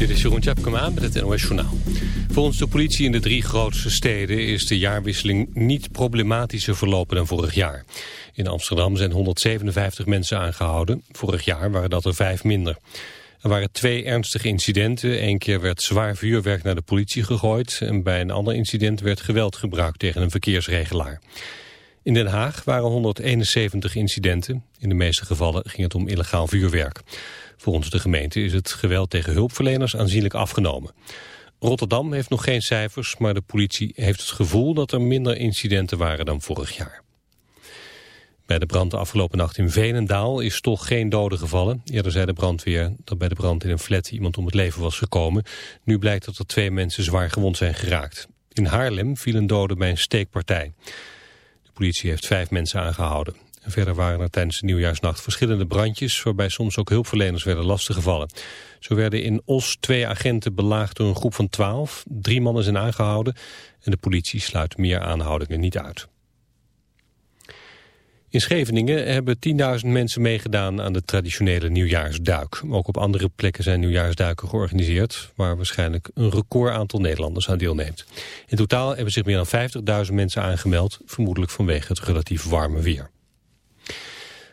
Dit is Jeroen Tjepkema met het NOS Journaal. Volgens de politie in de drie grootste steden is de jaarwisseling niet problematischer verlopen dan vorig jaar. In Amsterdam zijn 157 mensen aangehouden. Vorig jaar waren dat er vijf minder. Er waren twee ernstige incidenten. Eén keer werd zwaar vuurwerk naar de politie gegooid... en bij een ander incident werd geweld gebruikt tegen een verkeersregelaar. In Den Haag waren 171 incidenten. In de meeste gevallen ging het om illegaal vuurwerk. Volgens de gemeente is het geweld tegen hulpverleners aanzienlijk afgenomen. Rotterdam heeft nog geen cijfers, maar de politie heeft het gevoel dat er minder incidenten waren dan vorig jaar. Bij de brand de afgelopen nacht in Veenendaal is toch geen dode gevallen. Eerder zei de brandweer dat bij de brand in een flat iemand om het leven was gekomen. Nu blijkt dat er twee mensen zwaar gewond zijn geraakt. In Haarlem viel een dode bij een steekpartij. De politie heeft vijf mensen aangehouden. Verder waren er tijdens de nieuwjaarsnacht verschillende brandjes... waarbij soms ook hulpverleners werden lastiggevallen. Zo werden in Os twee agenten belaagd door een groep van twaalf. Drie mannen zijn aangehouden en de politie sluit meer aanhoudingen niet uit. In Scheveningen hebben 10.000 mensen meegedaan aan de traditionele nieuwjaarsduik. Ook op andere plekken zijn nieuwjaarsduiken georganiseerd... waar waarschijnlijk een record aantal Nederlanders aan deelneemt. In totaal hebben zich meer dan 50.000 mensen aangemeld... vermoedelijk vanwege het relatief warme weer.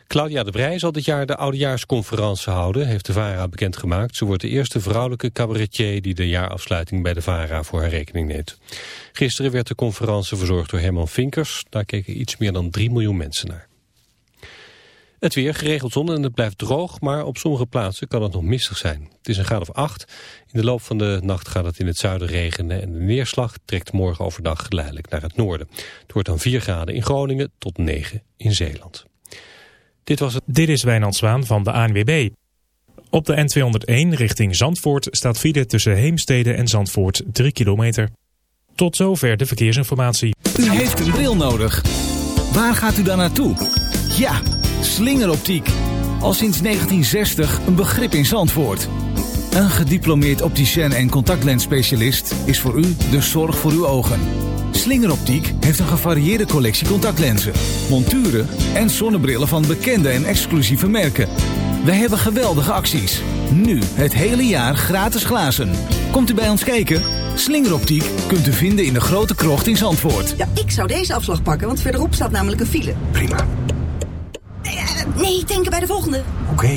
Claudia de Brij zal dit jaar de oudejaarsconferentie houden, heeft de VARA bekendgemaakt. Ze wordt de eerste vrouwelijke cabaretier die de jaarafsluiting bij de VARA voor haar rekening neemt. Gisteren werd de conferentie verzorgd door Herman Vinkers. Daar keken iets meer dan 3 miljoen mensen naar. Het weer geregeld zon en het blijft droog, maar op sommige plaatsen kan het nog mistig zijn. Het is een graad of 8. In de loop van de nacht gaat het in het zuiden regenen en de neerslag trekt morgen overdag geleidelijk naar het noorden. Het wordt dan 4 graden in Groningen tot 9 in Zeeland. Dit, was het... Dit is Wijnand Zwaan van de ANWB. Op de N201 richting Zandvoort staat file tussen Heemstede en Zandvoort 3 kilometer. Tot zover de verkeersinformatie. U heeft een bril nodig. Waar gaat u dan naartoe? Ja, slingeroptiek. Al sinds 1960 een begrip in Zandvoort. Een gediplomeerd opticien en contactlensspecialist is voor u de zorg voor uw ogen. Slingeroptiek heeft een gevarieerde collectie contactlenzen, monturen en zonnebrillen van bekende en exclusieve merken. Wij hebben geweldige acties. Nu het hele jaar gratis glazen. Komt u bij ons kijken? Slingeroptiek kunt u vinden in de grote krocht in Zandvoort. Ja, ik zou deze afslag pakken, want verderop staat namelijk een file. Prima. Nee, nee denken bij de volgende. Oké.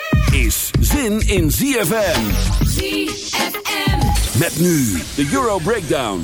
is zin in ZFM. ZFM. Met nu de Euro Breakdown.